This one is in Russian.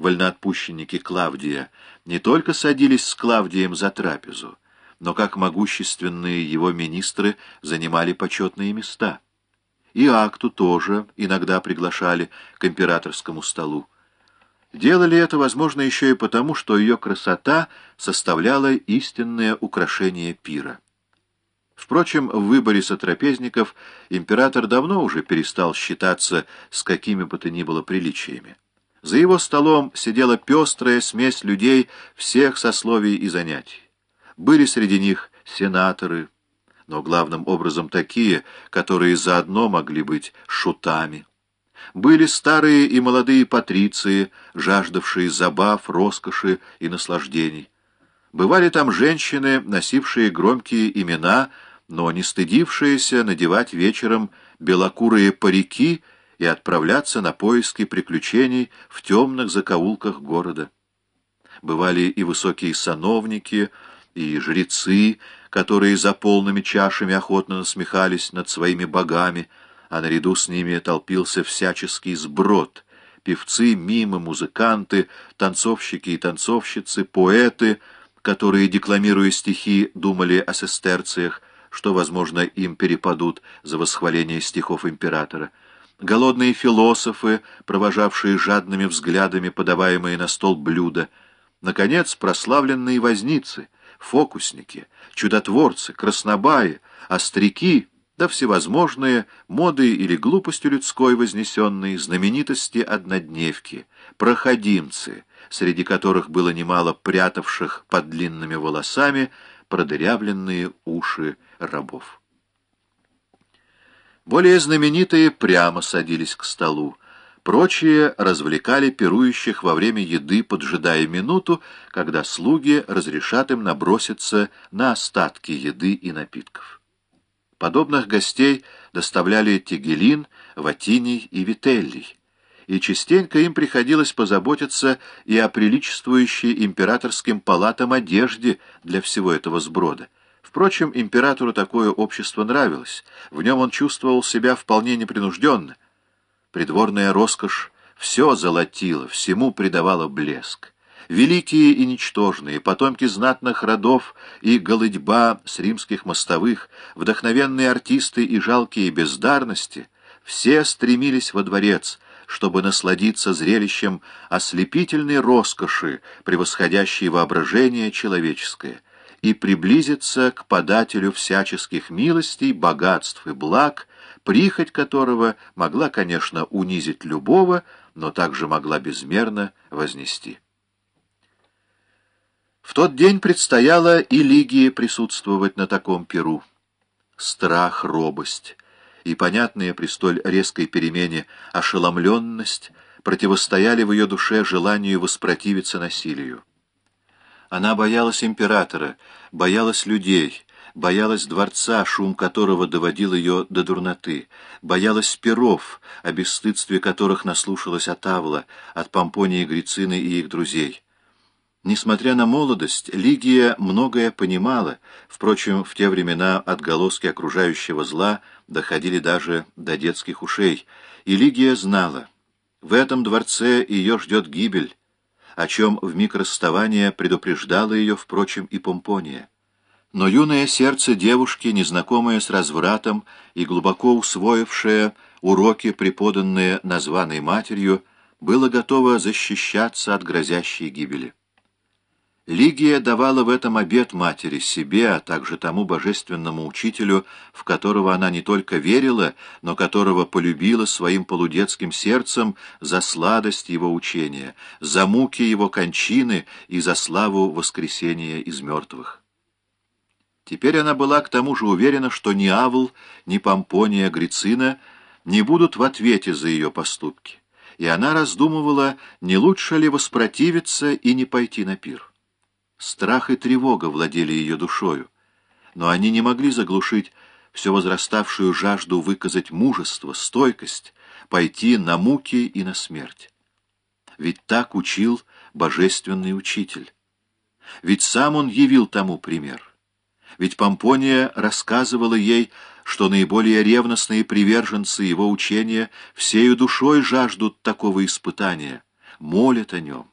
вольноотпущенники Клавдия, не только садились с Клавдием за трапезу, но как могущественные его министры занимали почетные места. И Акту тоже иногда приглашали к императорскому столу. Делали это, возможно, еще и потому, что ее красота составляла истинное украшение пира. Впрочем, в выборе сотрапезников император давно уже перестал считаться с какими бы то ни было приличиями. За его столом сидела пестрая смесь людей всех сословий и занятий. Были среди них сенаторы, но главным образом такие, которые заодно могли быть шутами. Были старые и молодые патриции, жаждавшие забав, роскоши и наслаждений. Бывали там женщины, носившие громкие имена, но не стыдившиеся надевать вечером белокурые парики и отправляться на поиски приключений в темных закоулках города. Бывали и высокие сановники, и жрецы, которые за полными чашами охотно насмехались над своими богами, а наряду с ними толпился всяческий сброд — певцы, мимы, музыканты, танцовщики и танцовщицы, поэты, которые, декламируя стихи, думали о сестерциях, что, возможно, им перепадут за восхваление стихов императора, голодные философы, провожавшие жадными взглядами подаваемые на стол блюда, наконец, прославленные возницы, фокусники, чудотворцы, краснобаи, остряки — да всевозможные, модой или глупостью людской вознесенные знаменитости однодневки, проходимцы, среди которых было немало прятавших под длинными волосами продырявленные уши рабов. Более знаменитые прямо садились к столу, прочие развлекали пирующих во время еды, поджидая минуту, когда слуги разрешат им наброситься на остатки еды и напитков. Подобных гостей доставляли Тигелин, Ватиний и Вителлий, и частенько им приходилось позаботиться и о приличествующей императорским палатам одежде для всего этого сброда. Впрочем, императору такое общество нравилось, в нем он чувствовал себя вполне непринужденно. Придворная роскошь все золотила, всему придавала блеск. Великие и ничтожные, потомки знатных родов и голыдьба с римских мостовых, вдохновенные артисты и жалкие бездарности, все стремились во дворец, чтобы насладиться зрелищем ослепительной роскоши, превосходящей воображение человеческое, и приблизиться к подателю всяческих милостей, богатств и благ, прихоть которого могла, конечно, унизить любого, но также могла безмерно вознести. В тот день предстояло и Лигии присутствовать на таком перу. Страх, робость и понятная при столь резкой перемене ошеломленность противостояли в ее душе желанию воспротивиться насилию. Она боялась императора, боялась людей, боялась дворца, шум которого доводил ее до дурноты, боялась перов, о бесстыдстве которых наслушалась от Авла, от Помпонии Грицины и их друзей. Несмотря на молодость, Лигия многое понимала, впрочем, в те времена отголоски окружающего зла доходили даже до детских ушей, и Лигия знала, в этом дворце ее ждет гибель, о чем в миг расставания предупреждала ее, впрочем, и Помпония. Но юное сердце девушки, незнакомое с развратом и глубоко усвоившее уроки, преподанные названной матерью, было готово защищаться от грозящей гибели. Лигия давала в этом обет матери себе, а также тому божественному учителю, в которого она не только верила, но которого полюбила своим полудетским сердцем за сладость его учения, за муки его кончины и за славу воскресения из мертвых. Теперь она была к тому же уверена, что ни Авл, ни Помпония Грицина не будут в ответе за ее поступки, и она раздумывала, не лучше ли воспротивиться и не пойти на пир. Страх и тревога владели ее душою, но они не могли заглушить все возраставшую жажду выказать мужество, стойкость, пойти на муки и на смерть. Ведь так учил божественный учитель. Ведь сам он явил тому пример. Ведь Помпония рассказывала ей, что наиболее ревностные приверженцы его учения всею душой жаждут такого испытания — молят о нем.